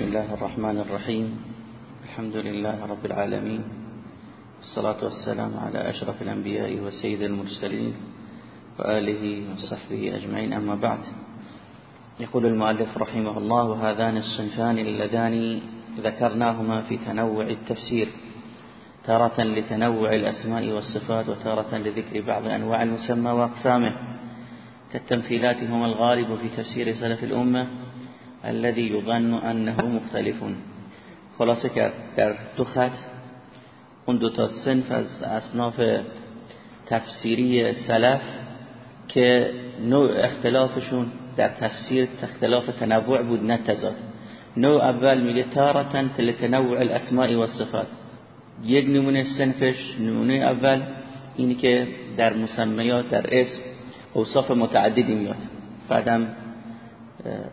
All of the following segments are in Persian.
بسم الله الرحمن الرحيم. الحمد لله رب العالمين. والصلاة والسلام على أشرف الأنبياء وسيد المرسلين وآله وصحبه أجمعين. أما بعد يقول المؤلف رحمه الله وهذان الصنفان اللذان ذكرناهما في تنوع التفسير تارة لتنوع الأسماء والصفات وتارة لذكر بعض أنواع المسمى وأقسامه. كالتمثيلات هما الغالب في تفسير سلف الأمة الذي يظن انه مختلف خلاصه کرد در دو خط اون دو تا صنف از اصناف تفسیری سلف که نوع اختلافشون در تفسیر اختلاف تنوع بود نه تضاد. نوع اول میگه تارتا لتنوع الاسماء و صفات یک نمونه صنفش نمونه اول اینی که در مسمیات در اسم اوصاف متعددی میاد. بعدم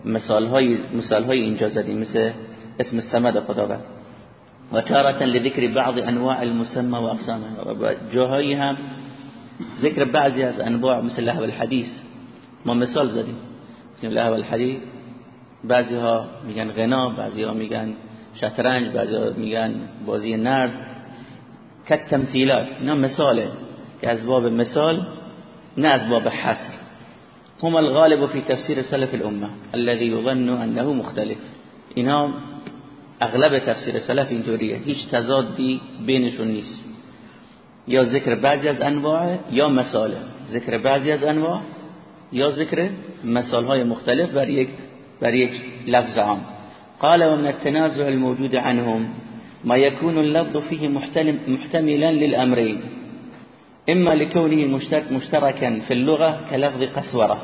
مثال های مثال های اینجا زدیم مثل اسم السمد خداوند. و تارتا لذکر بعض انواع المسمى و اقسامه و جاهایی هم ذکر بعضی از انواع مثل لهو الحدیث. ما مثال زدیم. مثل لهو الحدیث بعضی ها میگن غنا بعضی ها میگن شطرنج بعضی ها میگن بازی نرد. كالتمثيلات اینا مثاله که از باب مثال نه از باب حصر. هما الغالب في تفسير سلف الأمة الذي يظن أنه مختلف. اینها أغلب تفسیر سلف اینطوریه هیچ تضادی بینشون نیست. یا ذکر بعضی از انواع یا مثاله ذکر بعضی از انواع یا ذکر مثال های مختلف بر یک بر یک لفظ عام. قال ومن التنازع الموجود عنهم ما يكون اللفظ فيه محتملا للأمرين. إما لكونه مشتركا في اللغة كلفظ قسورة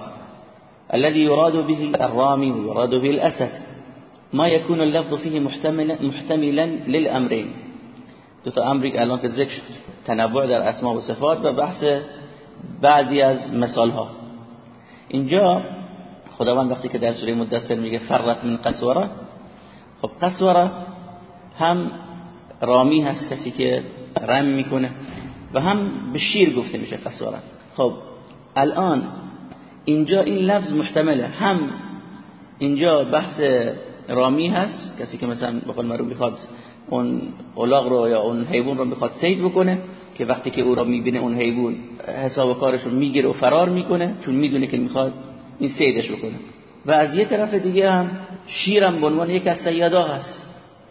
الذي يراد به الرامي ويراد به الأسد. ما يكون اللفظ فيه محتملا, محتملا للأمرين. دو تا امری الان که ذکر در اسما و صفات و بحث بعضی از مثال ها خداوند وقتی که در سوره مدثر میگه فرت من قسوره خب قسوره هم رامی هست کسی که رم میکنه. و هم به شیر گفته میشه قسوره خب الان اینجا این لفظ محتمله. هم اینجا بحث رامی هست کسی که مثلا بقول رو بخواد اون اولاغ رو یا اون حیوان رو بخواد سید بکنه که وقتی که او را می‌بینه اون حیوان حساب کارش رو می‌گیره و فرار می‌کنه چون می‌دونه که می‌خواد این سیدش بکنه. و از یه طرف دیگه هم شیرم به عنوان یک از سیادا هست.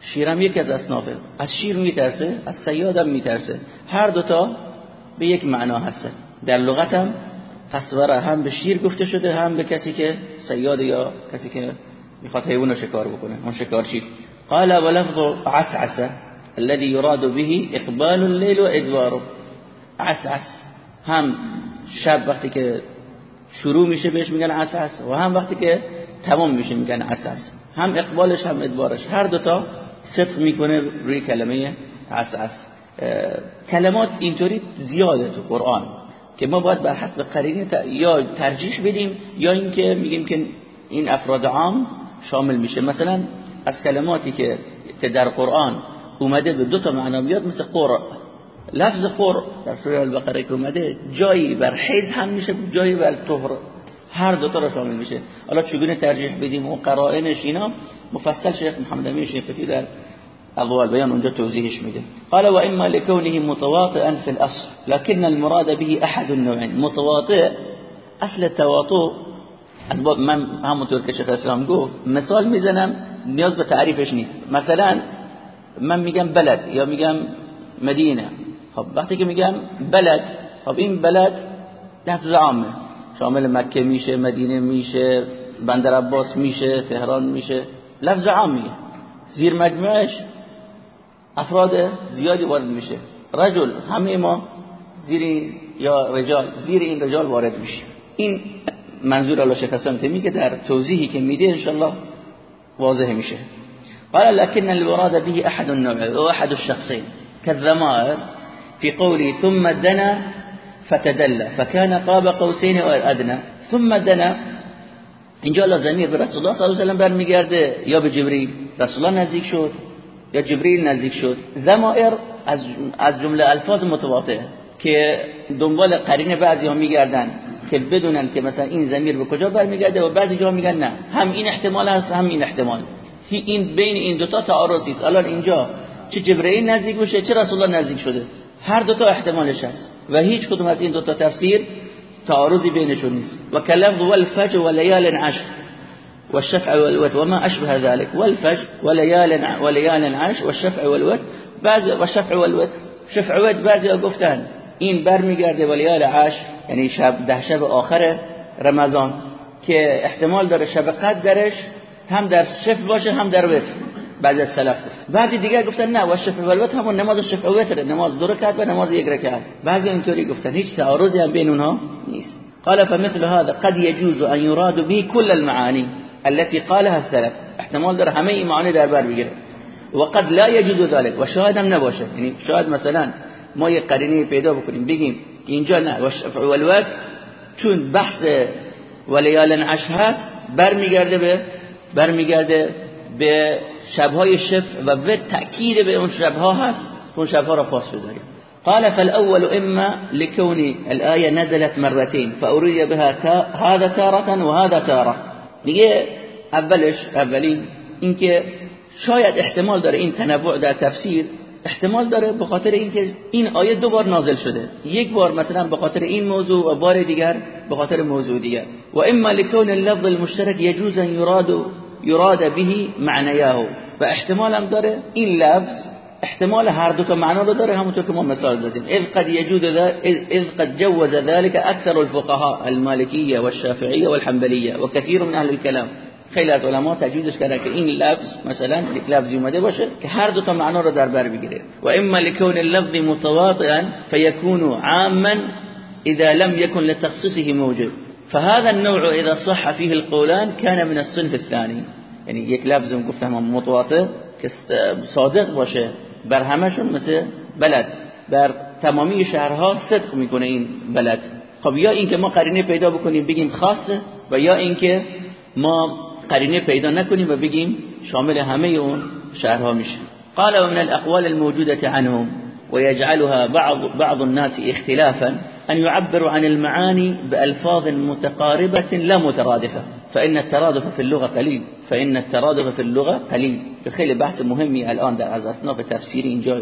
شیرم یکی از اصنافه از شیر میترسه از سیادم میترسه. هر دوتا به یک معنا هسته در لغت هم هم به شیر گفته شده هم به کسی که سیاد یا کسی که می‌خواد حیوان رو شکار بکنه. اون شکارچی قال ولفظ عسعسه الذي يراد به اقبال الليل و ادواره عسعس. هم شب وقتی که شروع میشه بهش میگن عسعس و هم وقتی که تمام میشه میگن عسعس. هم اقبالش هم ادبارش. هر دوتا صدق می‌کنه روی کلمه عسعس کلمات اینطوری زیاده تو قرآن که ما باید بر حسب قرینه یا ترجیح بدیم یا اینکه میگیم که این افراد عام شامل میشه. مثلا از کلماتی که در قرآن اومده به دو تا معنا بیاد مثل قرآن. لفظ قر در سوره البقره اومده جایی بر حیز هم میشه جایی بر طهر. هر دو تا را شامل میشه. حالا چگونه ترجیح بدیم؟ و قرائنش اینا مفصل شیخ محمد امین شیخی در اضواء البيان اونجا توضیحش میده. قال و اما لكونه متواطئا في الاصل لكن المراد به احد النوعين متواطئ اصل تواطؤ من همونطور که شیخ اسلام گفت مثال می‌زنم نیاز به تعریفش نیست. مثلا من میگم بلد یا میگم مدینه. خب وقتی که میگم بلد خب این بلد لفظ عامه. شامل مکه میشه مدینه میشه بندر عباس میشه تهران میشه. لفظ عامیه زیر مجموعش افراد زیادی وارد میشه. رجل همه ما زیر یا رجال زیر این رجال وارد میشه این منظور الله شیخ حسن تیمی که در توضیحی که میده انشالله واضح میشه. قال لكن المراد به احد النوع و احد الشخصين كالذمائر في قوله ثم دنا فتدلى فكان قاب قوسين او ادنى ثم دنا. اینجا الله زمیر به رسول الله صلی الله علیه و برمیگرده. یا به جبریل؟ رسول الله نزدیک شد. یا جبریل نزدیک شد. زمائر از از جمله الفاظ متواطئ که دنبال قرین بعضی ها میگردن که بدونن که مثلا این زمیر به کجا برمیگرده و بعضی جا میگن نه. هم این احتمال هست هم این احتمال. این بین این دوتا تعارضی است. الان اینجا چه جبرئیل نزدیک بشه چه رسول الله نزدیک شده؟ هر دوتا احتمالش هست و هیچ کدوم از این دوتا تفسیر تعارضی بینشون نیست. و کلفظ والفجر وليال عشر والشفع والوتر وما اشبه ذلك والفجر وليال وليال عشر والشفع والوتر بعض والشفع والوتر شفع و بعضی گفتن این برمیگرده ولیال عشر یعنی شب ده شب آخر رمضان که احتمال داره شب قدر درش هم در شفع باشه هم در وتر. بعد از سلف گفت. بعضی دیگه گفتن نه و شفع و همون نماز شفع و وتر نماز دو رکعت و نماز یک رکعت بعضی اینطوری گفتن. هیچ تعارضی هم بین اونها نیست. قال فمثل هذا قد يجوز ان يراد به كل المعاني التي قالها السلف. احتمال داره همه معانی در بر بگیره. وقد لا يجوز ذلك. و شاید هم نباشه. یعنی شاید مثلا ما یه قرینه پیدا بکنیم بگیم که اینجا نه و شفع و چون بحث ولیال عشر هست برمیگرده به برمیگرده به شبهای شف و به تأکید به اون شبها هست اون شبها را پاس بذاریم. قال فالأول إما لكون الآية نزلت مرتين فأريد بها هذا تارة وهذا تارة. دیگه اولش اولین اینکه شاید احتمال داره این تنوع در تفسیر احتمال داره به خاطر اینکه این آیه دو بار نازل شده. یک بار مثلا به خاطر این موضوع و بار دیگر به خاطر موضوع دیگر. و اما لكون اللفظ المشترك يجوز ان يراد يراد به معنیاه و احتمال هم داره این لفظ احتمال هر دو تا معنا رو داره همونطور که ما مثال زدیم. اذ قد يجوز اذ قد جوز ذلك أكثر الفقهاء المالكيه والشافعيه والحنبليه وكثير من أهل الكلام خیلی از علما تجویزش کردن که این لفظ مثلا یک لفظی اومده باشه که هر دو تا معنا رو در بر بگیره. و اما لكون اللفظ متواطئا فيكون عاما اذا لم يكن لتخصيصه موجود. فهذا النوع اذا صح فيه القولان كان من الصنف الثاني. یعنی یک لفظ گفتم متواطئ که صادق باشه بر همشون مثل بلد. بر تمامی شهرها صدق می‌کنه این بلد. خب یا اینکه ما قرینه پیدا بکنیم بگیم خاصه و یا اینکه ما قرینه پیدا نکنیم و بگیم شامل همه اون شهرها میشه. قال ومن الاقوال الموجودة عنهم ويجعلها بعض بعض الناس اختلافا. أن يعبروا عن المعاني بألفاظ متقاربة لا مترادفة. فإن الترادف في اللغة قليل. فإن الترادف في اللغة قليل. خیلی بحث مهمی الان در از اصناف تفسیر اینجا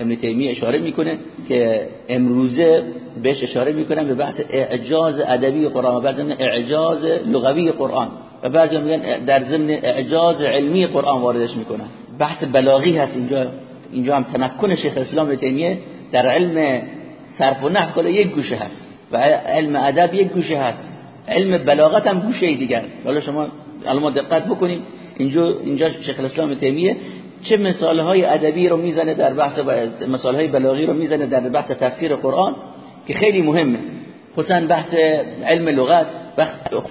ابن تیمیه اشاره می‌کنه که امروزه بهش اشاره می‌کنن به بحث اعجاز ادبی قرآن و بعد اعجاز لغوی قرآن و بعضی میگن در ضمن اعجاز علمی قرآن واردش می‌کنن. بحث بلاغی هست اینجا. اینجا هم تمکن شیخ اسلام ابن تیمیه در علم صرف و نحو کلا یک گوشه هست و علم ادب یک گوشه هست. علم بلاغت هم گوشه دیگر. حالا شما الان دقت بکنیم. اینجا اینجا شیخ الاسلام تیمیه. چه مثال های ادبی رو می‌زنه در بحث مثال های بلاغی رو می‌زنه در بحث تفسیر قرآن که خیلی مهمه. خصوصا بحث علم لغت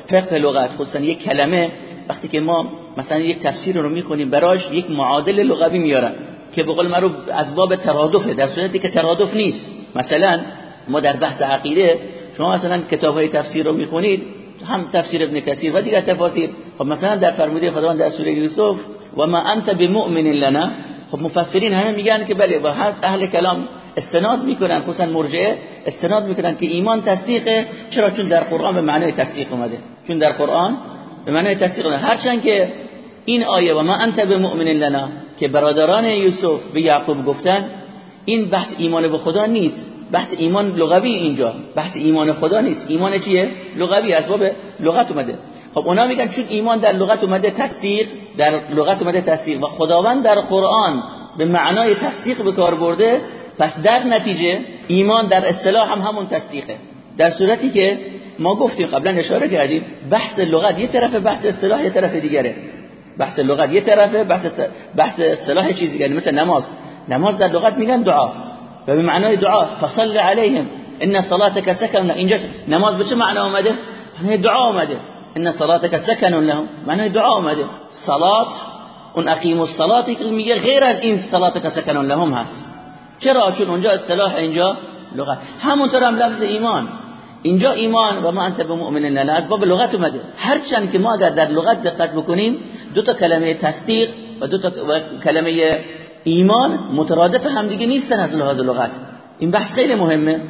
فقه لغت. خصوصا یک کلمه. وقتی که ما مثلا یک تفسیر رو می‌کنیم براش یک معادل لغوی میارن که به قول معروف از باب ترادفه در صورتی که ترادف نیست. مثلا ما در بحث عقیده شما مثلا کتاب های تفسیر رو می‌خونید هم تفسیر ابن کثیر و دیگر تفاسیر. خب مثلا در فرموده خداوند در سوره یوسف و ما انت بمؤمن لنا؟ خب مفسرین همه میگن که بله و اهل کلام استناد می‌کنن خصوصا مرجعه استناد می‌کنن که ایمان تصدیقه چرا؟ چون در قرآن به معنای تصدیق اومده. چون در قرآن به معنای تصدیق اومده. هرچند که این آیه و ما انت بمؤمن لنا؟ که برادران یوسف به یعقوب گفتن این بحث ایمان به خدا نیست. بحث ایمان لغوی اینجا. بحث ایمان خدا نیست. ایمان چیه؟ لغوی اسباب لغت اومده. خب اونا میگن چون ایمان در لغت اومده تصدیق در لغت اومده تصدیق و خداوند در قرآن به معنای تصدیق به کار برده پس در نتیجه ایمان در اصطلاح هم همون تصدیقه. در صورتی که ما گفتیم قبلا اشاره کردیم بحث لغت یه طرف بحث اصطلاح یه طرف دیگره. بحث لغت یه طرفه بحث بحث اصطلاح چیز دیگه مثل نماز. نماز در لغت میگن دعا. و به معنای دعا فصل علیهم. ان صلاتك سکن اینجا نماز به چه معنا اومده؟ معنای دعا اومده. ان صلاتك سکن لهم. معنای دعا اومده. صلات اون اقیم الصلاه که میگه غیر از این صلاتك سکن لهم هست. چرا؟ چون اونجا اصطلاح اینجا لغت. همونطور هم لفظ ایمان. اینجا ایمان و ما انت بمؤمن لنا از باب لغت اومده. هرچند که ما اگر در لغت دقت بکنیم دو تا کلمه تصدیق و دو تا کلمه ایمان مترادف هم دیگه نیستن از لحاظ لغت. این بحث خیلی مهمه.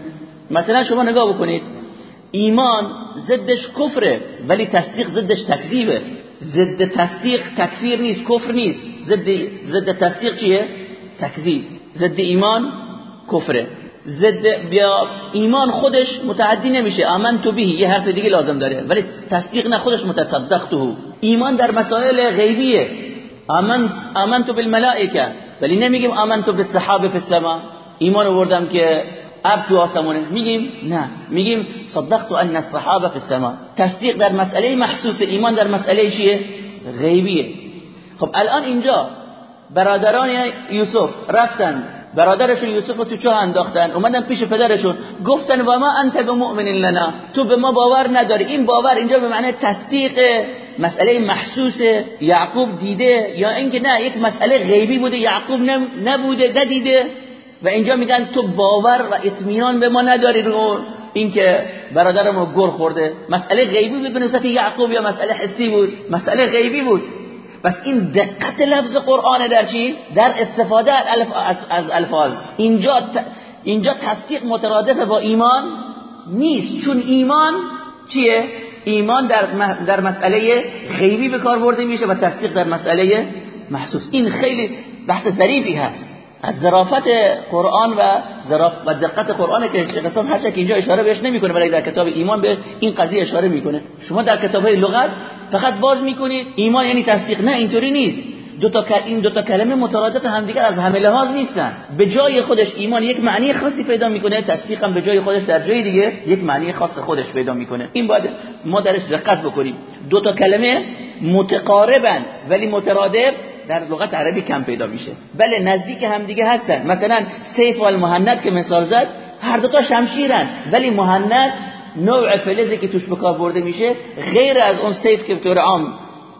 مثلا شما نگاه بکنید ایمان ضدش کفره ولی تصدیق ضدش تکذیبه. ضد تصدیق تکفیر نیست کفر نیست. ضد ضد تصدیق چیه؟ تکذیب. ضد ایمان کفره. ضد بیا ایمان خودش متعدی نمیشه. آمن تو بهی یه حرف دیگه لازم داره. ولی تصدیق نه خودش متصدقته ایمان در مسائل غیبیه. آمن آمنت بالملائکه. ولی نمیگیم آمنت بالسحاب فی السما. ایمان آوردم که اب تو آسمونه. میگیم نه. میگیم صدقت ان الصحابه فی السما. تصدیق در مسئله محسوس ایمان در مسئله چیه؟ غیبیه. خب الان اینجا برادران یوسف رفتن. برادرشون یوسف رو تو چاه انداختن. اومدن پیش پدرشون. گفتن و ما انت بمؤمن لنا. تو به ما باور نداری. این باور اینجا به معنی تصدیق مسئله محسوس یعقوب دیده یا اینکه نه یک مسئله غیبی بوده یعقوب نبوده ندیده. و اینجا میگن تو باور و اطمینان به ما نداری رو اینکه برادرم گر خورده. مسئله غیبی بود به نسبت یعقوب یا مسئله حسی بود؟ مسئله غیبی بود. بس این دقت لفظ قرآن در چی؟ در استفاده از الفاظ. اینجا اینجا تصدیق مترادف با ایمان نیست. چون ایمان چیه؟ ایمان در, در مسئله غیبی به کار برده میشه و تصدیق در مسئله محسوس. این خیلی بحث ظریفی هست. از ظرافت قرآن و ظراف و دقت قرآن که شیخ هر که اینجا اشاره بهش نمی‌کنه ولی در کتاب ایمان به این قضیه اشاره می‌کنه. شما در کتاب لغت فقط باز می‌کنید. ایمان یعنی تصدیق. نه اینطوری نیست. دو تا این دو تا کلمه مترادف همدیگه از همه لحاظ نیستن. به جای خودش ایمان یک معنی خاصی پیدا می‌کنه تصدیق هم به جای خودش در جای دیگه یک معنی خاص خودش پیدا می‌کنه. این باید ما درش دقت بکنیم. دو تا کلمه متقاربن ولی مترادف در لغت عربی کم پیدا میشه. بله نزدیک هم دیگه هستن. مثلا سیف و المهند که مثال زد هر دو تا شمشیرن. ولی مهند نوع فلزی که توش بکار برده میشه غیر از اون سیف که به طور عام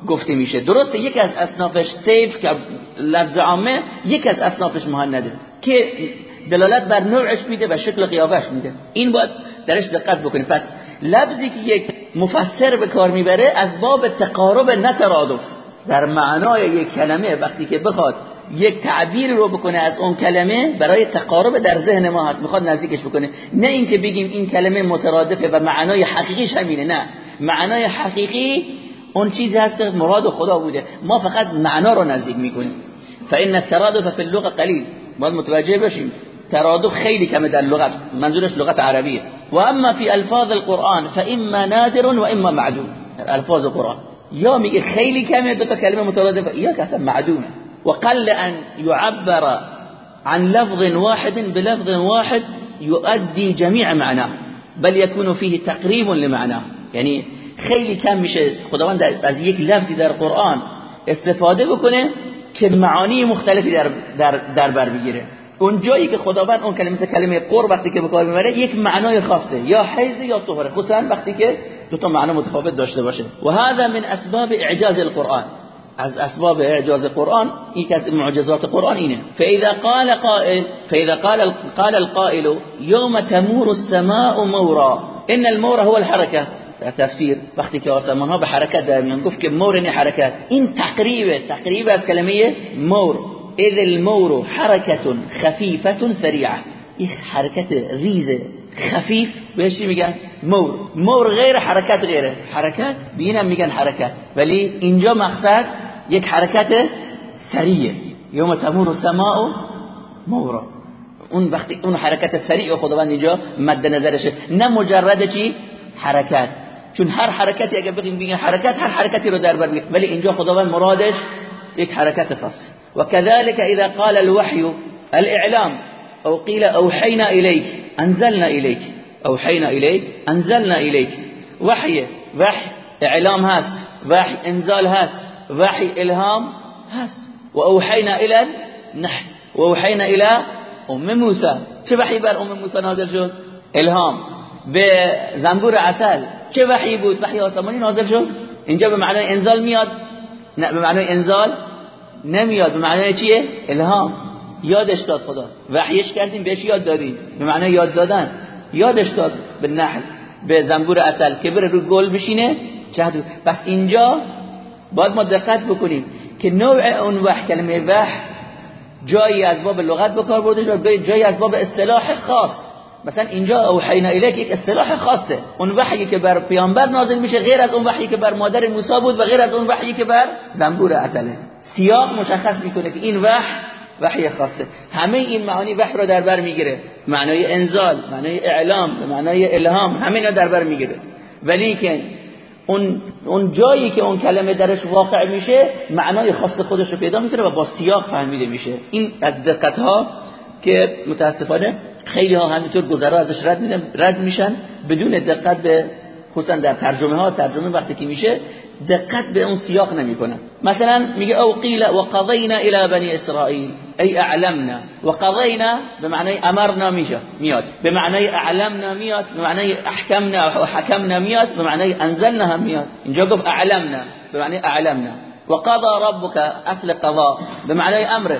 گفته میشه. درسته یک از اصنافش سیف که لفظ عامه یک از اصنافش مهنده که دلالت بر نوعش میده و شکل قیافش میده. این باید درش دقت بکنید پس لفظی که یک مفسر به کار می‌بره از باب تقارب نترادف. در معنای یک کلمه وقتی که بخواد یک تعبیر رو بکنه از اون کلمه برای تقارب در ذهن ما هست. می‌خواد نزدیکش بکنه. نه اینکه بگیم این کلمه مترادفه و معنای حقیقیش همینه نه. معنای حقیقی اون چیزی هست که مراد خدا بوده. ما فقط معنا رو نزدیک میکنیم. فإن الترادف فی اللغة قلیل باید متوجه بشیم. ترادف خیلی کمه در لغت. منظورش لغت عربیه. و اما فی الفاظ القرآن فإما نادر و اما معدوم. الفاظ القرآن. یا میگه خیلی کمه دو تا کلمه مترادفه. یا که معدومه. وقل ان يعبر عن لفظ واحد بلفظ واحد يؤدي جميع معناه. بل يكون فيه تقريب لمعناه. یعنی خیلی کم میشه خداوند از یک لفظی در قرآن استفاده بکنه که معانی مختلفی در, در, در بر بگیره. اون جایی که خداوند اون کلمه کلمه قر وقتی که به کار می‌بره یک معنای خاصه. یا حیض یا طهره. خصوصا وقتی که دو تا معنی متفاوت داشته باشه. و هذا من اسباب اعجاز القرآن. از اسباب اعجاز قرآن یک از معجزات قرآن اینه. فاذا قال قائل فاذا قال قال القائل يوم تمور السماء مورا. ان المور هو الحركه در تفسیر وقتی که آسمان ها به حرکت در میان گفت که مور یعنی حرکت. این تقریبه تقریب از کلمه مور. اذ المور حرکت خفیفه سریعه. این حرکت ریزه خفیف بهش میگن؟ مور. مور غیر حرکت غیره. حرکت بینم میگن حرکت. ولی اینجا مقصد یک حرکت سریعه. یوم تمور السماء مورا. اون وقتی اون حرکت سریع خداوند اینجا مد نظرشه. نه مجرد چی؟ حرکت. چون هر حرکتی اگه بگیم بگیم حرکت هر حرکتی رو در بر ولی اینجا خداوند مرادش یک حرکت خاص. وكذلك اذا قال الوحي الاعلام أو قيل اوحينا اليك انزلنا اليك اوحينا اليك انزلنا اليك وحي وحي اعلام هاس وحي انزال هاس وحي الهام هاس واوحينا إلى نحن واوحينا إلى ام موسى چه وحی بر ام موسی نازل شد؟ الهام. به زنبور عسل. چه وحی بود؟ وحی آسمانی نازل شد. اینجا به معنای انزال میاد. نه به معنای انزال نمیاد. به معنای چیه؟ الهام. یادش داد خدا. وحیش کردیم بهش یاد دادیم. به معنای یاد دادن. یادش داد به نحل به زنبور اصل که بره رو گل بشینه. چهد پس اینجا باید ما دقت بکنیم که نوع اون وحی کلمه وحی جایی از باب لغت بکار برده شد جایی از باب اصطلاح خاص. مثلا اینجا اوحینا الیک یک اصطلاح خاصه. اون وحی که بر پیامبر نازل میشه غیر از اون وحی که بر مادر موسی بود و غیر از اون وحی که بر زنبور عسله سیاق مشخص می‌کنه که این وحی وحی خاصه. همه این معانی وحی رو در بر می‌گیره. معنای انزال معنای اعلام معنای الهام همه رو در بر می‌گیره. ولی که اون اون جایی که اون کلمه درش واقع میشه معنای خاص خودش رو پیدا می‌کنه و با سیاق فهمیده میشه. این از دقت ها که متاسفانه خیلی ها همینطور گذرا ازش رد میدن رد میشن بدون دقت به خصوصا در ترجمه ها ترجمه وقتی که میشه دقت به اون سیاق نمی‌کنن. مثلا میگه او قیل و قضینا الى بنی اسرائیل ای اعلمنا. و قضینا به معنی امرنا میشه میاد. به معنی اعلمنا میاد به معنی احکمنا و حکمنا میاد به معنی انزلنا هم میاد. اینجا گفت اعلمنا به معنی اعلمنا. و قضا ربك اصل قضا به معنی امر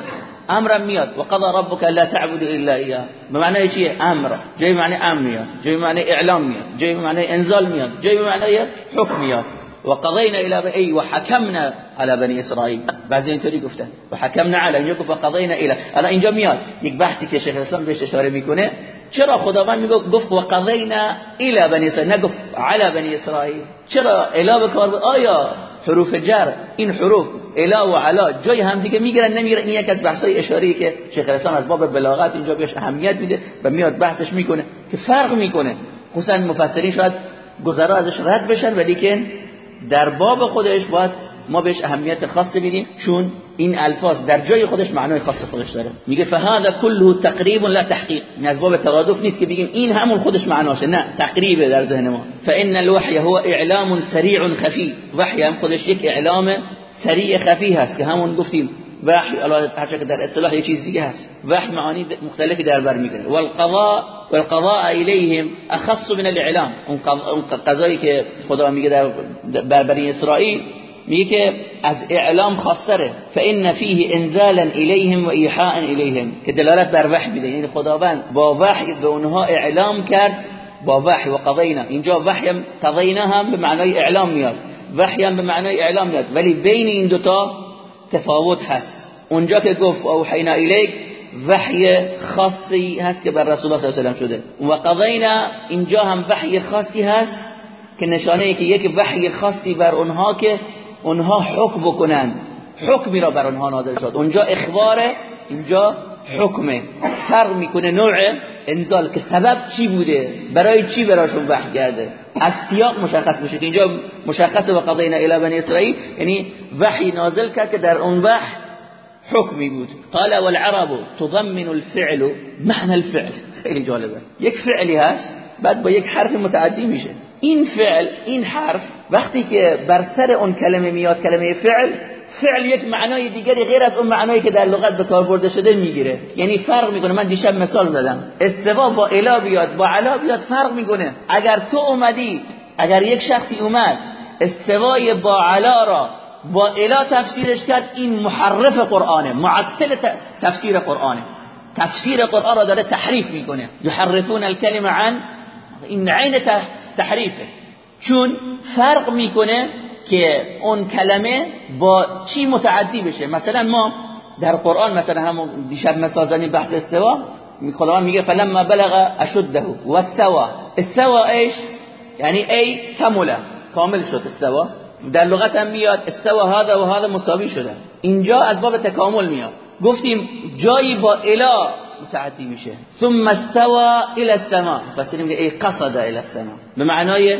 أمر میاد و قضا ربك لا تعبد إلا إياه. به معنی چیه أمر. جای معنی أمر میاد جای معنی إعلام میاد جای معنی إنزال میاد جای معنی حکم میاد وقضينا إلى أي وحكمنا على بني إسرائيل. بعضی اینطوری گفتن وحكمنا على اینجا گفت وقضينا إلى. الان اینجا میاد یک بحثی که شیخ اسلام بهش اشاره میکنه چرا خداوند میگه گفت وقضينا إلى بني إسرائيل. نگفت على بني إسرائيل. چرا الا به کار آیا حروف جر این حروف الا و علا جای هم دیگه می‌گیرن نمی‌گیرن. این یک از بحثای اشاری که شیخ اسلام از باب بلاغت اینجا بهش اهمیت میده و میاد بحثش می‌کنه که فرق می‌کنه. خصوصا مفسرین شاید گذرا ازش رد بشن ولی که در باب خودش باید ما بهش اهمیت خاص بدیم. چون این الفاظ در جای خودش معنای خاص خودش داره. میگه فهذا كله تقریب لا تحقیق. این از باب ترادف نیست که بگیم این همون خودش معناشه. نه تقریبه در ذهن ما. فان الوحی هو اعلام سریع خفی. وحی هم خودش یک اعلام سریع خفی هست که همون گفتیم. وحی الله که در اصطلاح یه چیز دیگه هست. وحی معانی مختلفی در بر می‌گیره. والقضاء والقضاء الیهم اخص من الاعلام اون قضایی که خدا میگه در بر بنی اسرائیل میگه که از اعلام خاصره. فان فیه انزالا الیهم و ایحاء الیهم که دلالت بر وحی میده. یعنی خداوند با وحی به اونها اعلام کرد. با وحی و قضینا. اینجا وحی قضینا هم به معنای اعلام میاد. وحی هم به معنای اعلام میاد. ولی بین این دوتا تفاوت هست. اونجا که گفت اوحینا الیک وحی خاصی هست که بر رسول الله صلی الله علیه و شده. و قضینا اینجا هم وحی خاصی هست که نشانه ای که یک وحی خاصی بر اونها که اونها حکم بکنن. حکمی را بر اونها نازل شد. اونجا اخباره اینجا حکمه. فرق می‌کنه نوع انزال که سبب چی بوده؟ برای چی براشون وحی کرده؟ از سیاق مشخص میشه که اینجا مشخص و قضینا الی بنی اسرائیل یعنی وحی نازل کرد که در اون وحی حکمی بود. قال والعرب تضمن الفعل معنى الفعل. خیلی جالبه. یک فعلی هست بعد با یک حرف متعدی میشه. این فعل این حرف وقتی که بر سر اون کلمه میاد کلمه فعل فعل یک معنای دیگری غیر از اون معنایی که در لغت به کار برده شده می‌گیره. یعنی فرق می‌کنه. من دیشب مثال زدم. استوا با الا بیاد با علا بیاد فرق می‌کنه. اگر تو اومدی اگر یک شخصی اومد استوای با علا را با الا تفسیرش کرد این محرف قرآنه. معطل تفسیر قرآنه. تفسیر قرآن را داره تحریف می‌کنه. یحرفون الکلمه عن این عین تحریفه. چون فرق می‌کنه که اون کلمه با چی متعدی بشه. مثلا ما در قرآن مثلا همون دیشب مثال زنی بحث استوا خدا میگه فلما بلغ اشده و استوا. استوا ایش؟ یعنی ای کمله کامل شد استوا. در لغت هم میاد استوا هذا و هذا مساوی شده. اینجا از باب تکامل میاد. گفتیم جایی با الا متعدی میشه. ثم استوا الى السماء. پس میگه ای قصد الى السماء. به معنای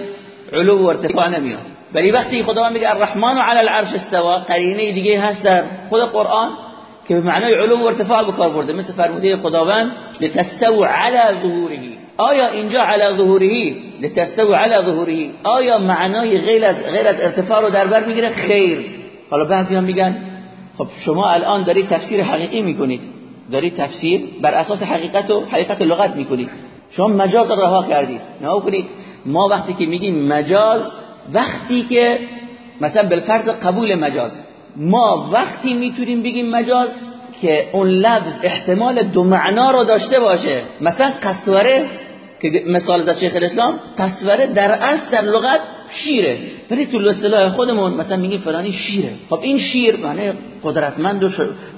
علو و ارتفاع نمیاد. ولی وقتی خدا میگه الرحمن على العرش استوا قرینه دیگه هست در خود قرآن که به معنای علو و ارتفاع به کار برده. مثل فرموده خداوند لتستو على ظهوره. آیا اینجا على ظهوره؟ لتستو على ظهوره. آیا معنای غیر از غیر از ارتفاع رو در بر می‌گیره؟ خیر. حالا بعضی هم میگن خب شما الان دارید تفسیر حقیقی می‌کنید. دارید تفسیر بر اساس حقیقت و حقیقت لغت می‌کنید شما مجاز رها کردید نه کنید ما وقتی که میگیم مجاز وقتی که مثلا بالفرض قبول مجاز ما وقتی می‌تونیم بگیم مجاز که اون لفظ احتمال دو معنا رو داشته باشه. مثلا قصوره که مثال از شیخ الاسلام قصوره در اصل در لغت شیره. ولی تو اصطلاح خودمون مثلا میگیم فلانی شیره. خب این شیر معنی قدرتمند و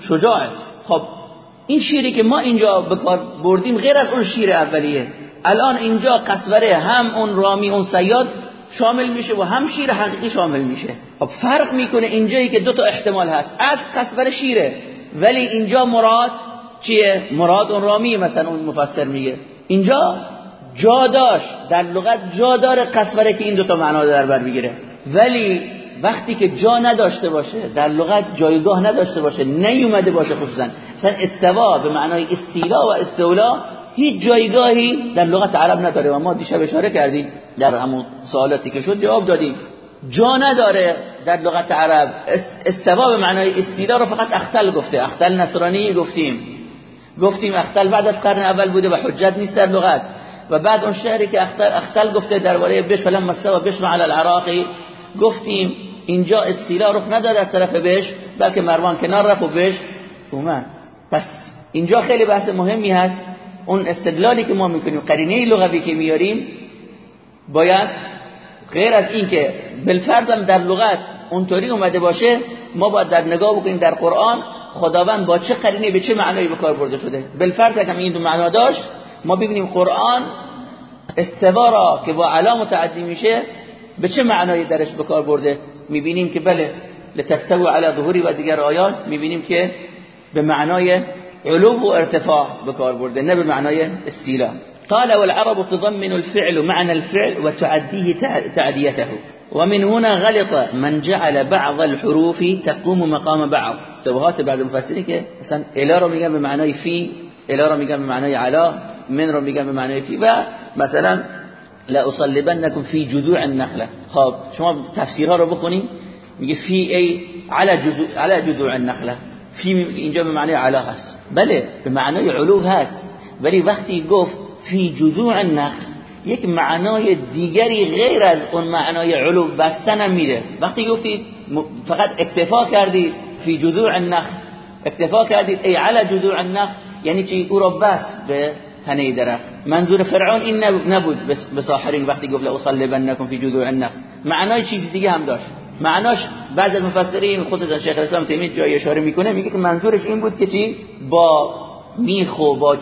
شجاعه. خب این شیری که ما اینجا به کار بردیم غیر از اون شیر اولیه. الان اینجا قصوره هم اون رامی اون سیاد شامل میشه و هم شیر حقیقی شامل میشه. خب فرق می‌کنه اینجایی که دو تا احتمال هست. از قصوره شیره. ولی اینجا مراد چیه؟ مراد اون رامی مثلا اون مفسر میگه. اینجا جا داشت. در لغت جا داره قصوره که این دو تا معنا در بر بگیره ولی وقتی که جا نداشته باشه در لغت جایگاه نداشته باشه نیومده باشه خصوصا. مثلا استوا به معنای استیلا و استولا هیچ جایگاهی در لغت عرب نداره و ما دیشب اشاره کردیم در همون سوالاتی که شد جواب دادیم. جا نداره در لغت عرب. استوا به معنای استیلا رو فقط اختل گفته. اختل نصرانی گفتیم. گفتیم اختل بعد از قرن اول بوده و حجت نیست در لغت. و بعد اون شهری که اختل, اختل گفته درباره بش فلما استوا بش علی العراقی گفتیم اینجا استیلا رو نداره از طرف بش بلکه مروان کنار رفت و بش اومد. پس اینجا خیلی بحث مهمی هست. اون استدلالی که ما می‌کنیم قرینه لغوی که میاریم باید غیر از این که هم در لغت اونطوری اومده باشه ما باید در نگاه بکنیم در قرآن خداوند با چه قرینه به چه معنایی به کار برده شده. بالفرض اگه این دو معنا داشت ما ببینیم قرآن استوا که با علا متعدی میشه به چه معنایی درش به کار برده؟ می‌بینیم که بله لتستو علی ظهوری و دیگر آیات می‌بینیم که به معنای علو و ارتفاع به کار برده نه به معنای استیلا. قال والعرب تضمن الفعل معنى الفعل وتعديه تعديته ومن هنا غلط من جعل بعض الحروف تقوم مقام بعض. توهات بعد المفسرین که مثلا الا رو میگن به معنای فی الا رو میگن به معنای علا من رو میگن به معنای فی. و مثلا لا اصلبنكم في جذوع النخله خب شما تفسیرها رو بخونید میگه فی ای على جذوع على جذوع النخله فی اینجا به معنای علا هست. بله به معنای علو هست. ولی وقتی گفت فی جذوع النخل یک معنای دیگری غیر از اون معنای علو بستن میره وقتی گفتید فقط اکتفا کردید فی جذوع النخل اکتفا کردید ای علی جذوع النخل یعنی چی؟ او را بس به تنه درخت. منظور فرعون این نبود. به ساحرین وقتی گفت لأصلبنکم فی جذوع النخل. معنای چیز دیگه هم داشت. معناش بعض از مفسرین خود شیخ الاسلام تیمیه جای اشاره می‌کنه میگه که منظورش این بود که چی؟ با میخ و با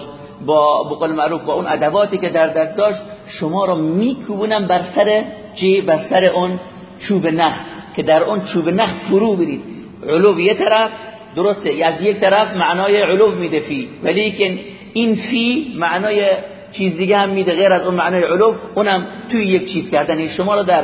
با بقول معروف با اون ادواتی که در دست داشت شما رو میکوبونم بر سر چی؟ بر سر اون چوب نخ که در اون چوب نخ فرو برید. علو یه طرف درسته. از یک طرف معنای علو میده فی. ولی که این فی معنای چیز دیگه هم میده غیر از اون معنای علو اونم توی یک چیز کردن شما رو در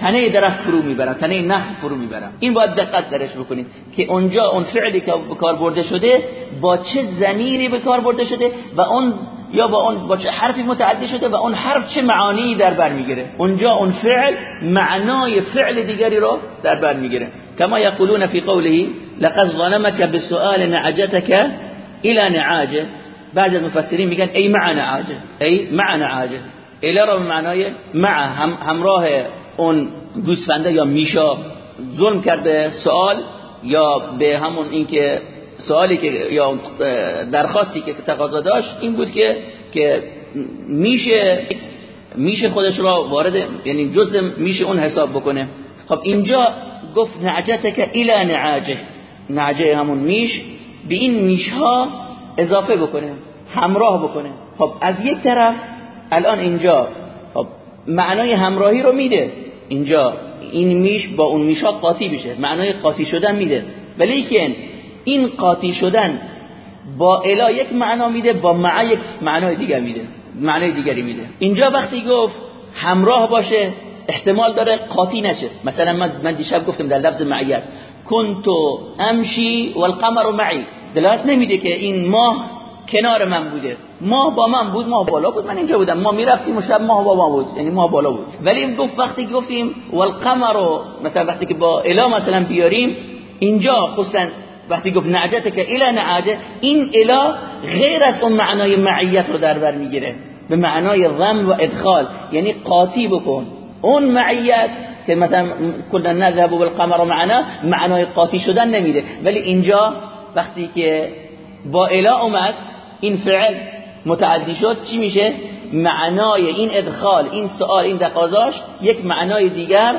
تنه درخت فرو می‌برن تنه نخل فرو می‌برن این باید دقت درش بکنید که اونجا اون فعلی که به کار برده شده با چه زمیری به کار برده شده و اون یا با اون با چه حرفی متعدی شده و اون حرف چه معانی در بر می‌گیره. اونجا اون فعل معنای فعل دیگری رو در بر می‌گیره. کما یقولون فی قوله لقد ظلمك بسؤال نعجتك الى نعاجه. بعض المفسرین میگن ای مع نعاجه ای مع نعاجه الى رو معنای مع هم همراه اون گوسفنده یا میشا. ظلم کرد به سوال یا به همون اینکه سوالی که یا درخواستی که تقاضا داشت این بود که که میشه میشه خودش را وارد یعنی جزء میشه اون حساب بکنه. خب اینجا گفت نعجته که الى نعاجه نعجه همون میش. به این میش ها اضافه بکنه همراه بکنه خب از یک طرف الان اینجا خب معنای همراهی رو میده. اینجا این میش با اون میشا قاطی بشه معنای قاطی شدن میده. ولی که این قاطی شدن با الا یک معنا میده با مع یک معنای دیگر میده. معنای دیگری میده. اینجا وقتی گفت همراه باشه احتمال داره قاطی نشه. مثلا من دیشب گفتم در لفظ معیت کنتو امشی والقمر معی. دلالت نمیده که این ماه کنار من بوده. ماه با من بود ماه بالا بود. من اینجا بودم. ما می‌رفتیم و شب ماه با ما بود. یعنی ماه بالا بود. ولی گفت وقتی گفتیم والقمر رو مثلا وقتی که با الا مثلا بیاریم اینجا خصوصا وقتی گفت نعجت که الا نعجه این الا غیر از اون معنای معیت رو در بر می‌گیره. به معنای ضم و ادخال. یعنی قاطی بکن. اون معیت که مثلا کلا نذهب بالقمر معنا معنای قاطی شدن نمیده. ولی اینجا وقتی که با الا اومد این فعل متعدی شد چی میشه؟ معنای این ادخال این سوال این تقاضاش یک معنای دیگر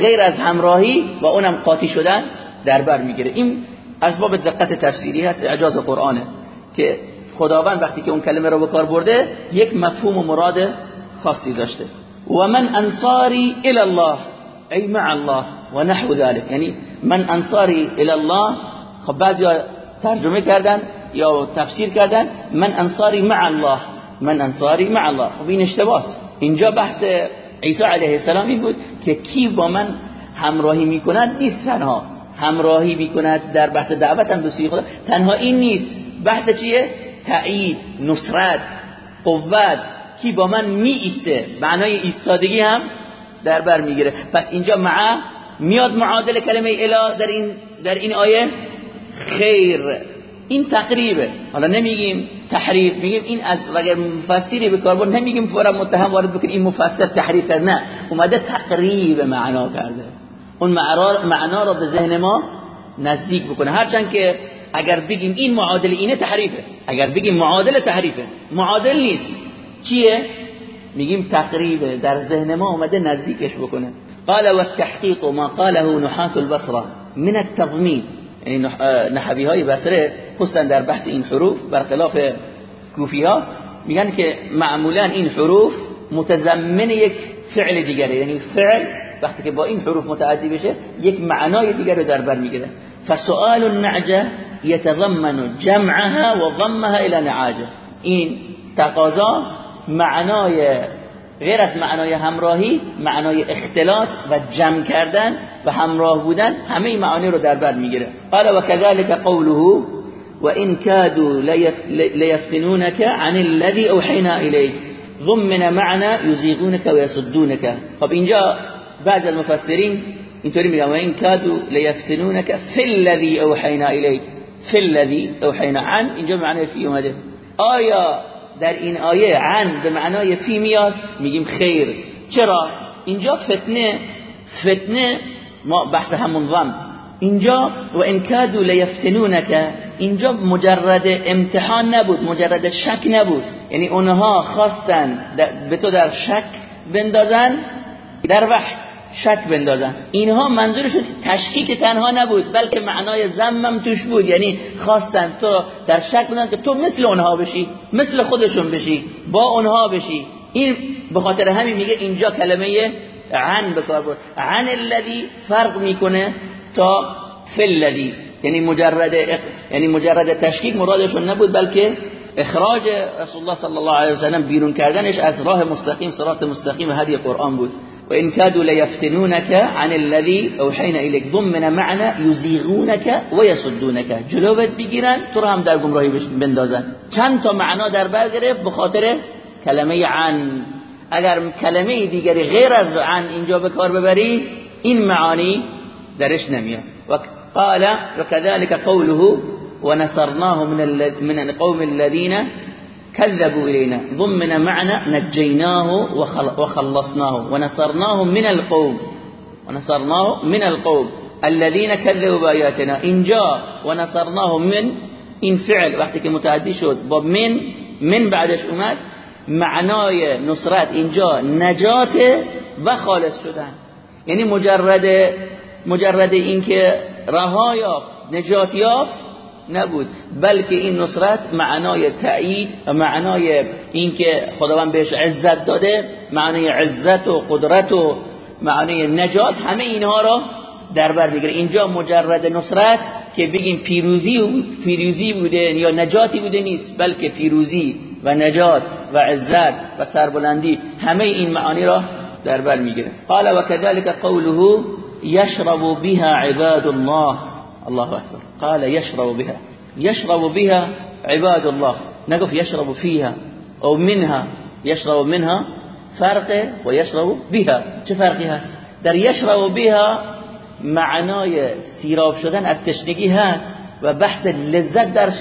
غیر از همراهی و اونم قاطی شدن در بر می‌گیره. این از باب دقت تفسیری هست اعجاز قرآنه که خداوند وقتی که اون کلمه رو به کار برده یک مفهوم و مراد خاصی داشته. و من انصاری الى الله ای مع الله و نحو ذلك. یعنی من انصاری الى الله خب بعضی ترجمه کردن یا تفسیر کردن من انصاری مع الله من انصاری مع الله. خب این اشتباس. اینجا بحث عیسی علیه السلام این بود که کی با من همراهی می‌کند؟ نیست تنها. همراهی می‌کند در بحث دعوت هم دوستی خدا. تنها این نیست. بحث چیه؟ تایید نصرت قوت. کی با من می ایسته معنای ایستادگی هم در بر می‌گیره. پس اینجا مع میاد معادل کلمه اله در این در این آیه؟ خیر. این تقریبه. حالا نمیگیم تحریف میگیم این از اگر مفسری به کار نمیگیم فورا متهم وارد بکن این مفسر تحریف کرد نه اومده تقریب معنا کرده. اون معنا رو به ذهن ما نزدیک بکنه. هرچند که اگر بگیم این معادل اینه تحریفه. اگر بگیم معادل تحریفه. معادل نیست. چیه میگیم تقریبه. در ذهن ما اومده نزدیکش بکنه. قال والتحقيق ما قاله نحات البصره من التضمین. یعنی نحوی های بصره خصوصا در بحث این حروف برخلاف کوفی ها میگن که معمولا این حروف متضمن یک فعل دیگره. یعنی فعل وقتی که با این حروف متعدی بشه یک معنای دیگر رو در بر می‌گیره. فسؤال النعجه يتضمن جمعها و ضمها الى نعاجه. این تقاضا معنای غیر از معنای همراهی معنای اختلاط و جمع کردن و همراه بودن همه معانی رو در بر می‌گیره. قال و كذلك قوله وان كادوا ليفتنونك عن الذي اوحينا اليك ضمن معنى يزيغونك ويصدونك خب اینجا بعض المفسرین اینطوری میگن و این کادو لیفتنونك فی الذي اوحینا الیک. فی الذي اوحینا عن اینجا معنی فی اومده. آیا در این آیه عن به معنای فی میاد میگیم خیر. چرا؟ اینجا فتنه فتنه ما بحث همون ضم اینجا و ان کادو لیفتنونک اینجا مجرد امتحان نبود مجرد شک نبود. یعنی اونها خواستن به تو در شک بندازن در وحی. شک بندازن اینها منظورشون تشکیک تنها نبود بلکه معنای زمم توش بود. یعنی خواستن تو در شک بندازن که تو مثل اونها بشی مثل خودشون بشی با اونها بشی. این به خاطر همین میگه اینجا کلمه عن به کار برد. عن الذی فرق می‌کنه تا فی الذی. یعنی مجرد یعنی مجرد تشکیک مرادشون نبود بلکه اخراج رسول الله صلی الله علیه و سلم بیرون کردنش از راه مستقیم صراط مستقیم هدی قرآن بود. وإن كادوا ليفتنونك عن الذي أوحينا إليك. ضمن معنى يزيغونك ويصدونك. جلوبت بگیرن تو رو هم در گمراهی بندازن. چند تا معنا در بر گرفت به خاطر کلمه عن. اگر کلمه دیگری غیر از عن اینجا به کار ببری این معانی درش نمیاد. و قال وكذلك قوله ونصرناه من من القوم الذين كذبوا إلينا. ضمن معنى نجيناه وخلصناه. ونصرناه من القوم. ونصرناه من القوم. الذين كذبوا بآياتنا. إن جاء ونصرناه من إن فعل. وقتی که متعدی شد. با من؟ من بعدش اومد معنای نصرت. اینجا نجات و خالص شدن. یعنی مجرد مجرد اینکه رها یافت نجات نبود بلکه این نصرت معنای تأیید و معنای اینکه خداوند بهش عزت داده معنای عزت و قدرت و معنای نجات همه اینها را در بر می‌گیره. اینجا مجرد نصرت که بگیم پیروزی پیروزی بوده یا نجاتی بوده نیست بلکه پیروزی و نجات و عزت و سربلندی همه این معانی را در بر می‌گیره. قال وكذلك قوله يشرب بها عباد الله. الله اكبر قال يشرب بها. يشرب بها عباد الله. نقف يشرب فيها او منها. يشرب منها فرق ويشرب بها. چه فرقی هست در يشرب بها معنای سیراب شدن از تشنگی هست و بحث لذت در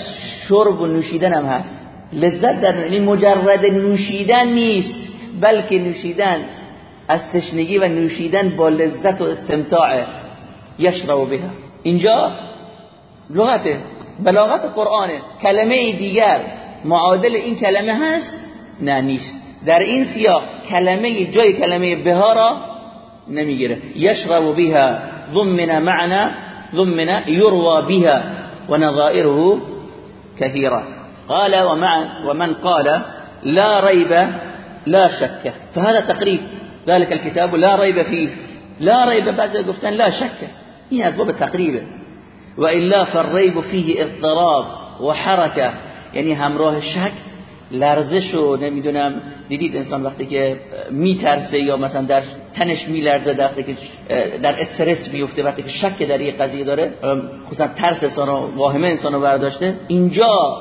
شرب و نوشیدن هم هست. لذت در یعنی مجرد نوشیدن نیست بلکه نوشیدن از تشنگی و نوشیدن با لذت و استمتاع. یشرب بها. اینجا لغت بلاغت قرآن کلمه دیگر. معادل این کلمه هست؟ نه نیست. در این سیاق کلمه جای کلمه بها را نمی‌گیره. یشرب بها ضمن معنى ضمن يروى بها ونظائره كثيرا قال ومن قال لا ريب لا شك فهذا تقريب ذلك الكتاب لا ريب فيه لا ريب بعد گفتن لا شك این از باب تقریبه. و الا فالريب فيه اضطراب و حرکه یعنی همراه شک لرزش و نمی‌دونم دیدید انسان وقتی که میترسه یا مثلا در تنش میلرزه وقتی که در استرس میفته وقتی که شک در یه قضیه داره خصوصا ترس انسان واهمه انسان رو برداشته. اینجا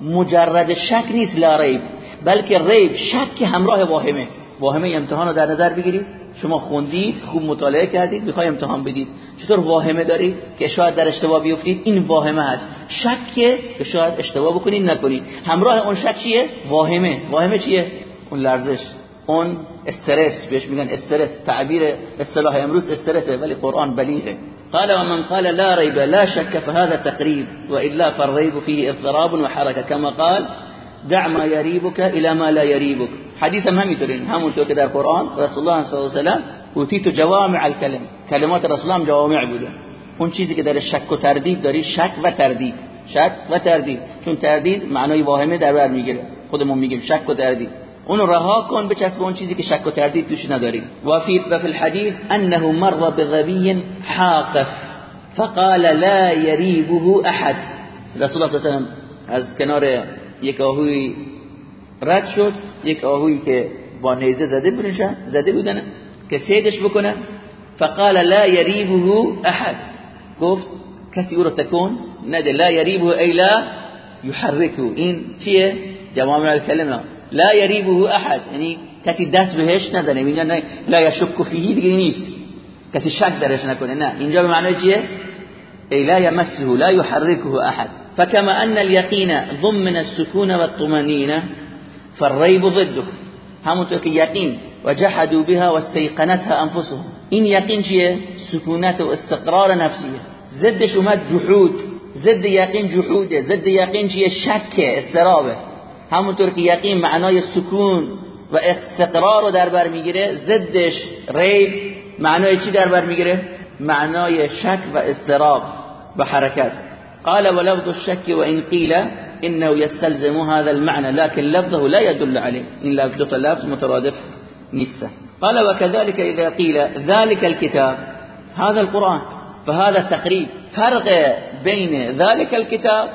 مجرد شک نیست لا ریب بلکه ریب شک همراه واهمه. واهمه امتحان رو در نظر بگیرید. شما خوندید خوب مطالعه کردید می‌خوای امتحان بدید. چطور واهمه دارید که شاید در اشتباه بیفتید؟ این واهمه هست. شک که شاید اشتباه بکنید نکنید. همراه اون شک چیه؟ واهمه. واهمه چیه؟ اون لرزش اون استرس. بهش میگن استرس تعبیر اصطلاح امروز استرسه ولی قرآن بلیغه. قال ومن قال لا ريب لا شك فهذا تقريب وإلا فالريب فيه اضطراب وحركة كما قال دع ما يريبك الى ما لا يريبك حدیث هم همینطورین. همونطور که در قرآن رسول الله صلی الله علیه و سلم اوتیت جوامع الکلم. کلمات رسول الله جوامع بوده. اون چیزی که در شک و تردید داری شک و تردید. شک و تردید. چون تردید معنای واهمه در بر می‌گیره. خودمون میگیم شک و تردید. اونو رها کن بچسب اون چیزی که شک و تردید توش نداری و فی الحديث انه مر بغبی حاقف. فقال لا يريبه احد. رسول الله صلی الله علیه و از کنار یک آهوی رد شد. یک آهویی که با نیزه زده بودن زده بودن که سیدش بکنه. فقال لا یریبه احد. گفت کسی او رو تکون نده. لا یریبه ای لا این چیه؟ جوامع الکلمه. لا یریبه احد. یعنی کسی دست بهش نداره اینجا نه لا یشک فیه دیگه نیست. کسی شک درش نکنه. نه. اینجا به معنی چیه؟ ای لا یمسه لا یحرکه احد. فكما أن اليقين ضمن السكون والطمانينة فالريب ضده. همونطور که یقین و جحدوا بها واستيقنتها انفسهم این یقین چیه؟ سکونت و استقرار نفسیه. ضدش اومد جحود. ضد یقین جحوده. ضد یقین چیه؟ شک استرابه همونطور که یقین معنای سکون و استقرار رو در بر می‌گیره ضدش ریب معنای چی در بر می‌گیره؟ معنای شک و استراب و حرکت. قال ولفظ الشك وإن قيل إنه يستلزم هذا المعنى لكن لفظه لا يدل عليه لفظ اللفظ مترادف نسة قال وكذلك إذا قيل ذلك الكتاب هذا القرآن فهذا تقريب فرق بين ذلك الكتاب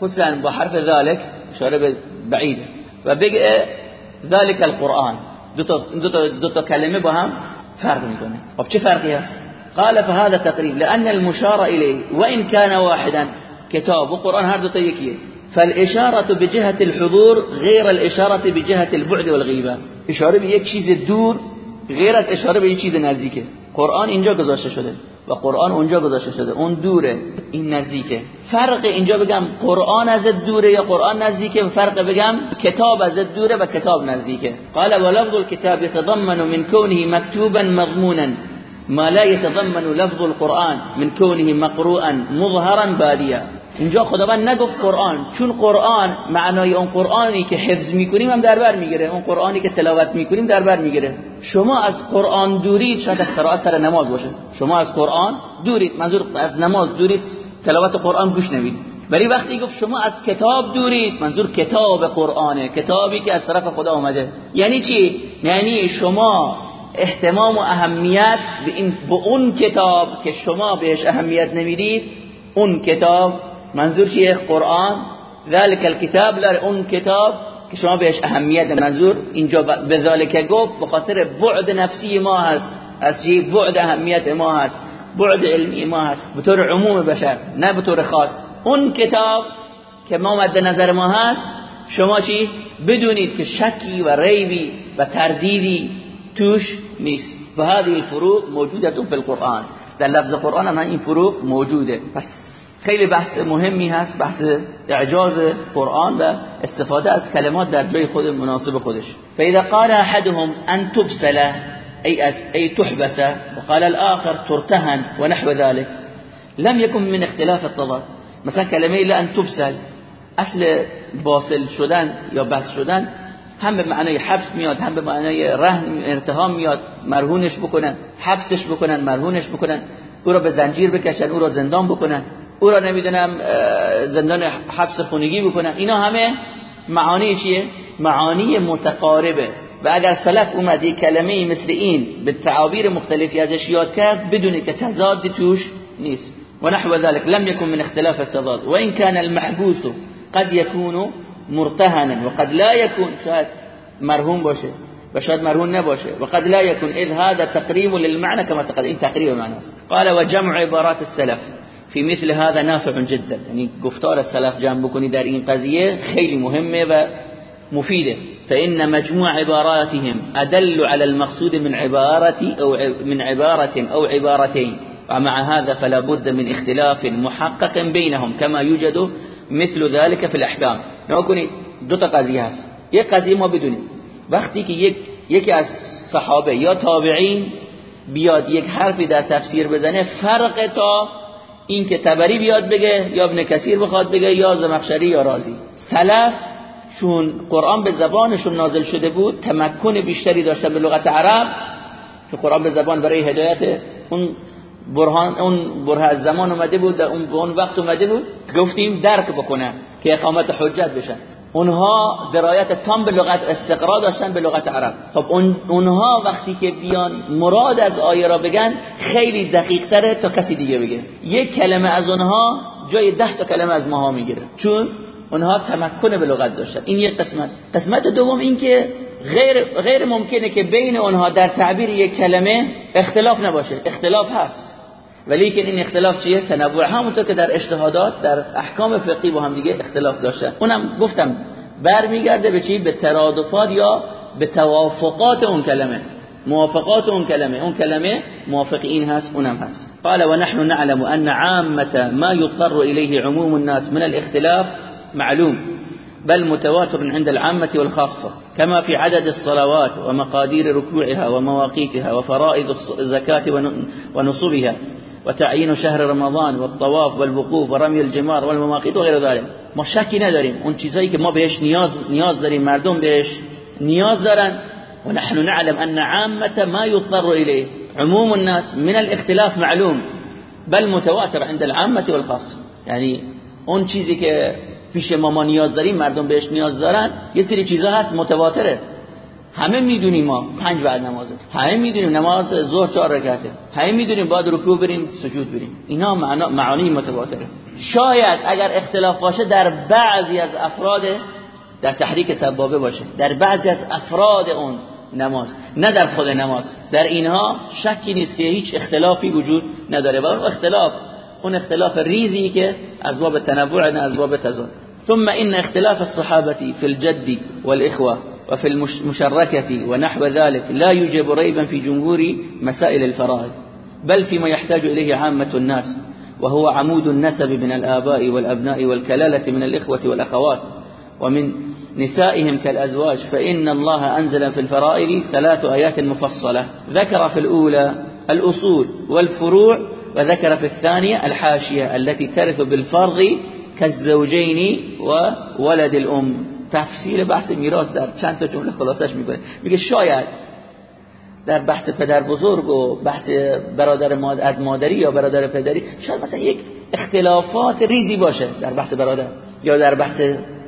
حسنا بحرف ذلك شارب بعيد وبقى ذلك القرآن. دو تا كلمة بهم فرق میکنه خب چه فرقی قال فهذا تقريب لأن المشار إليه وإن كان واحدا کتاب و قرآن هر دو تا فالاشاره بجهه الحضور غیر الاشاره بجهه البعد والغیبه اشاره به یک دور غیر از اشاره به یک چیز قرآن اینجا گذاشته شده و قرآن اونجا گذاشته شده. اون دوره این نزدیکه. فرق اینجا بگم قرآن از دوره یا قرآن نزدیکه؟ فرق بگم کتاب از دوره و کتاب نزدیکه. قال ولفظ الكتاب يتضمن من كونه مكتوبا مضمونا ما لا يتضمن لفظ القرآن من كونه مقروءا مظهرا باديا. اینجا خداوند نگفت قرآن چون قرآن معنای اون قرآنی که حفظ می‌کنیم هم در بر می‌گیره اون قرآنی که تلاوت می‌کنیم در بر می‌گیره. شما از قرآن دورید شاید قرائت سر نماز باشه. شما از قرآن دورید. منظور از نماز دورید تلاوت قرآن گوش نمید. ولی وقتی گفت شما از کتاب دورید منظور کتاب قرآنه کتابی که از طرف خدا آمده یعنی چی؟ یعنی شما احتمام و اهمیت به این به اون کتاب که شما بهش اهمیت نمی‌دید اون کتاب منظور چیه؟ قرآن. ذلك الكتاب لر اون کتاب که شما بهش اهمیت منظور اینجا به ذالک گفت به خاطر بعد نفسی ما هست. از چی؟ بعد اهمیت ما هست. بعد علمی ما هست. به طور عموم بشر نه به طور خاص. اون کتاب که ما مد نظر ما هست شما چی؟ بدونید که شکی و ریبی و تردیدی توش نیست. و هذه الفروق موجوده في القرآن. در لفظ قرآن هم این فروق موجوده. پس خیلی بحث مهمی هست بحث اعجاز قرآن و استفاده از کلمات در جای خود مناسب خودش. فاذا قال احدهم ان تبسل ای ای تحبس وقال الاخر ترتهن ونحو ذلك. لم يكن من اختلاف التضاد مثلا کلمه لا ان تبسل اصل باصل شدن یا بس شدن هم به معنای حبس میاد هم به معنای رهن ارتهام میاد مرهونش بکنن حبسش بکنن مرهونش بکنن او را به زنجیر بکشن او را زندان بکنن. او را نمی‌دونم زندان حبس خونگی بکنن اینا همه معانی چیه؟ معانی متقاربه. و اگر سلف اومد یک کلمه مثل این به تعابیر مختلفی ازش یاد کرد بدون که تضاد توش نیست. و نحو ذلك. لم يكن من اختلاف التضاد. وان كان المحبوس قد يكون مرتهنا وقد لا يكون شاید مرهون باشه و شاید مرهون نباشه. و قد لا يكون اذ هذا تقريب للمعنى كما تقدم. این تقریب معنی قال وجمع عبارات السلف. في مثل هذا نافع جدا. یعنی گفتار السلف جمع بکنی در این قضیه خیلی مهمه و مفيده فإن مجموع عباراتهم أدل على المقصود من عبارة أو من عبارة أو عبارتين. ومع هذا فلا بد من اختلاف محقق بينهم كما يوجد مثل ذلك في الأحكام. نکنید دو تا قضیه هست. یک قضیه ما بدونیم. وقتی که یک یکی از صحابه یا تابعین بیاد یک حرفی در تفسیر بزنه فرق تا این که تبری بیاد بگه یا ابن کثیر بخواد بگه یا زمخشری یا رازی. سلف چون قرآن به زبانشون نازل شده بود تمکن بیشتری داشتن به لغت عرب که قرآن به زبان برای هدایت اون برهان اون بره زمان اومده بود در اون وقت اومده بود گفتیم درک بکنن که اقامت حجت بشن. اونها درایت تام به لغت استقرا داشتن به لغت عرب. خب اونها وقتی که بیان مراد از آیه را بگن خیلی دقیق تره تا کسی دیگه بگه. یک کلمه از اونها جای ده تا کلمه از ماها می‌گیره. چون اونها تمکن به لغت داشتن. این یک قسمت. قسمت دوم این که غیر غیر ممکنه که بین اونها در تعبیر یک کلمه اختلاف نباشه. اختلاف هست. ولی که این اختلاف چیه؟ تنوع. همونطور که در اجتهادات در احکام فقهی با هم دیگه اختلاف داشتن. اونم گفتم برمیگرده به چی؟ به ترادفات یا به توافقات اون کلمه. موافقات اون کلمه. اون کلمه موافق این هست اونم هست. قال ونحن نعلم ان عامه ما يضطر اليه عموم الناس من الاختلاف معلوم بل متواتر عند العامة والخاصة كما في عدد الصلوات ومقادير ركوعها ومواقيتها وفرائض الزكاة ونصبها وتعيين شهر رمضان والطواف والوقوف ورمي الجمار والمواقيت وغير ذلك. ما شکی نداریم. اون چیزایی که ما بهش نیاز نیاز داریم مردم بهش نیاز دارن. ونحن نعلم ان عامة ما يضطر إليه. عموم الناس من الاختلاف معلوم بل متواتر عند العامة والخاصة. يعني اون چیزی که پیش ما ما نیاز داریم مردم بهش نیاز دارن. یه سری چیزا هست متواتره. همه می‌دونیم ما پنج بعد نمازه همه می‌دونیم نماز ظهر چهار رکعته. همه می‌دونیم باید رکوع بریم سجود بریم. اینا معنا معانی متواتره. شاید اگر اختلاف باشه در بعضی از افراد در تحریک سبابه باشه. در بعضی از افراد اون نماز. نه در خود نماز. در اینها شکی نیست که هیچ اختلافی وجود نداره. و اختلاف اون اختلاف ریزی که از باب تنوع نه از باب تضاد. ثم ان اختلاف الصحابه في الجد والاخوه وفي المشركة ونحو ذلك لا يوجب ريبا في جمهور مسائل الفرائض بل فيما يحتاج إليه عامة الناس وهو عمود النسب من الآباء والأبناء والكلالة من الإخوة والأخوات. ومن نسائهم كالأزواج فإن الله أنزل في الفرائض ثلاث آيات مفصلة ذكر في الأولى الأصول والفروع وذكر في الثانية الحاشية التي ترث بالفرض كالزوجين وولد الأم. تفصیل بحث میراث در چند تا جمله خلاصش می‌کنه. میگه شاید در بحث پدر بزرگ و بحث برادر مادر از مادری یا برادر پدری شاید مثلا یک اختلافات ریزی باشه در بحث برادر یا در بحث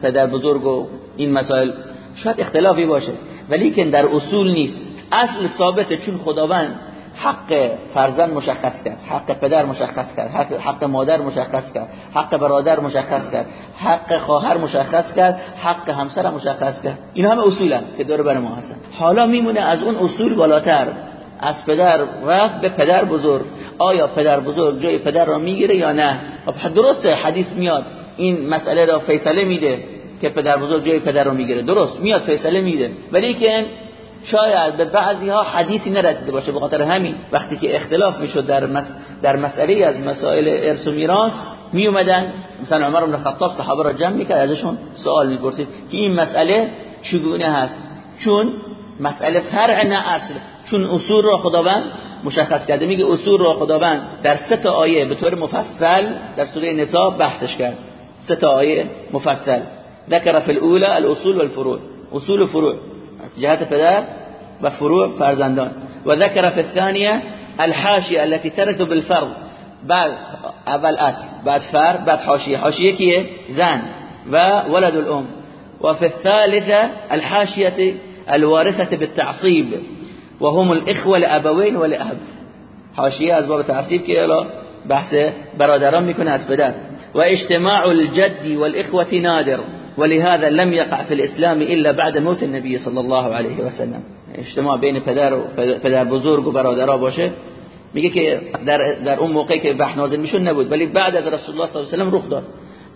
پدر بزرگ و این مسائل. شاید اختلافی باشه. ولی که در اصول نیست. اصل ثابته چون خداوند حق فرزند مشخص کرد حق پدر مشخص کرد حق, مادر مشخص کرد حق برادر مشخص کرد حق خواهر مشخص کرد حق همسر مشخص کرد. این همه اصولا که داره بر ما هستن. حالا میمونه از اون اصول بالاتر. از پدر رفت به پدر بزرگ. آیا پدر بزرگ جای پدر را می‌گیره یا نه؟ خب درسته حدیث میاد. این مسئله را فیصله میده که پدر بزرگ جای پدر را می‌گیره. درست میاد فیصله میده. ولی که شاید به بعضی ها حدیثی نرسیده باشه به خاطر همین وقتی که اختلاف می‌شد در مس... در مسئله از مسائل ارث و میراث می اومدن مثلا عمر بن خطاب صحابه را جمع می‌کرد ازشون سوال می‌پرسید که این مسئله چگونه هست؟ چون مسئله فرع نه اصل چون اصول را خداوند مشخص کرده. میگه اصول را خداوند در سه تا آیه به طور مفصل در سوره نساء بحثش کرد. سه تا آیه مفصل. ذکر فی الاولى الاصول والفروع. اصول و فروع. جهت پدر و فروع فرزندان و ذکر فی الثانیه الحاشیه التي ترث بالفرض. بعد اول اصل بعد فر بعد حاشیه حاشیه کیه زن و ولد الأم. و فی الثالثة الحاشیه الوارثة بالتعصیب وهم الإخوة لابوین ولأب. حاشیه از باب تعصیب که الا بحث برادران میکنه از پدر و اجتماع الجد والإخوة نادر. ولهذا لم يقع في الاسلام الا بعد موت النبي صلى الله عليه وسلم. اجتماع بین پدر و پدر بزرگ و برادرها باشه میگه که در, در اون موقعی که وحی نازل می‌شد نبود. ولی بعد از رسول الله صلی الله علیه و رخ داد.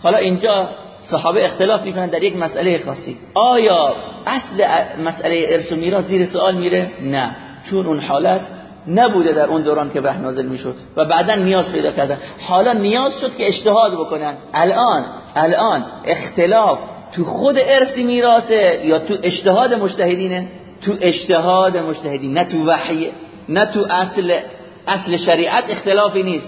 حالا اینجا صحابه اختلاف می‌کنن در یک مسئله خاصی. آیا اصل مسئله ارث و میراث زیر سوال میره؟ نه. چون اون حالت نبوده در اون دوران که وحی نازل می‌شد و بعدا نیاز پیدا کردن. حالا نیاز شد که اجتهاد بکنن. الان الان اختلاف تو خود ارث میراثه یا تو اجتهاد مجتهدینه؟ تو اجتهاد مجتهدین نه تو وحی نه تو اصل اصل شریعت اختلافی نیست.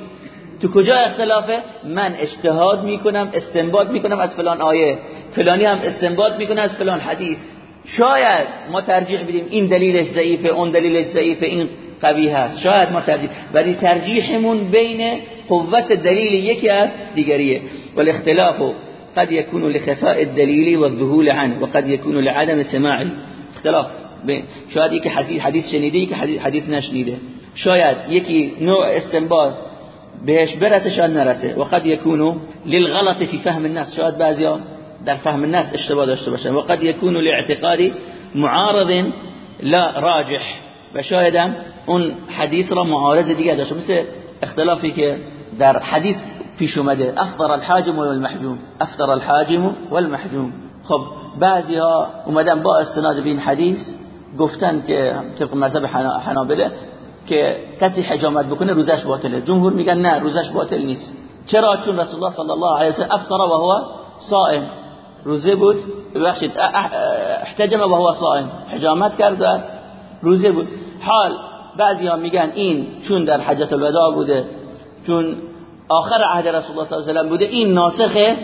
تو کجا اختلافه؟ من اجتهاد می‌کنم استنباط می‌کنم از فلان آیه. فلانی هم استنباط می‌کنه از فلان حدیث. شاید ما ترجیح بدیم این دلیلش ضعیفه اون دلیلش ضعیفه این قوی هست. شاید ما ترجیح ولی ترجیحمون بین قوت دلیل یکی از دیگریه. والاختلاف قد يكون لخفاء الدلیل والذهول عنه وقد يكون لعدم سماع. اختلاف شاید یکی حدیث حدیث شنیده یکی حدیث نشنیده. شاید یکی نوع استنباط بهش برسه شاید نرسه. و قد یکونو للغلط فی فهم الناس. شاید بعضیا در فهم الناس اشتباه داشته باشن. و قد یکونو لاعتقاد معارض لا راجح. و شاید اون حدیث را معارض دیگه داشته مثل اختلافی که در حدیث پیش اومده. افطر الحاجم والمحجوم. افطر الحاجم والمحجوم. خب بعضی ها اومدن با استناد به این حدیث گفتن که طبق مذهب حنابله که کسی حجامت بکنه روزش باطله. جمهور میگن نه روزش باطل نیست. چرا؟ چون رسول الله صلی الله علیه و سلم افطر و هو صائم. روزه بود ببخشید احتجم و هو صائم حجامت کرد روزه بود. حال بعضی ها میگن این چون در حجت الوداع بوده چون آخر عهد رسول الله صلی الله علیه و بوده این ناسخه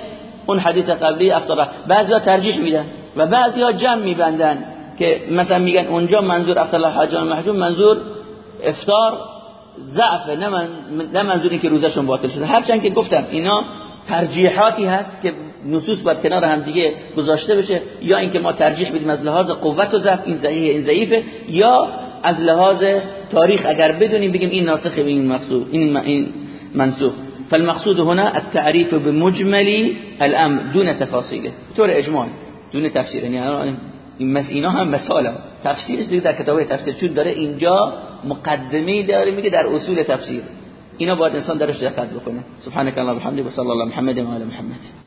اون حدیث قبلی افطار بعضی ها ترجیح میدن و بعضی ها جمع میبندن که مثلا میگن اونجا منظور افطار حاجان محجوم منظور افطار ضعف نه منظوری که روزشون باطل شده. هرچند که گفتم اینا ترجیحاتی هست که نصوص باید کنار هم دیگه گذاشته بشه. یا اینکه ما ترجیح بدیم از لحاظ قوت و ضعف این ضعیف این ضعیفه. یا از لحاظ تاریخ اگر بدونیم بگیم این ناسخ این مقصود این این منسوخ. فالمقصود هنا التعريف بمجمل الامر دون تفاصيله طور اجمال دون تفسیر. یعنی این اینا هم مثاله تفسیرش دیگه در کتاب تفسیر چون داره اینجا مقدمه داره میگه در اصول تفسیر. اینا باید انسان درش دقت بکنه. سبحانك اللهم وبحمدك وصلى الله محمد وعلى محمد.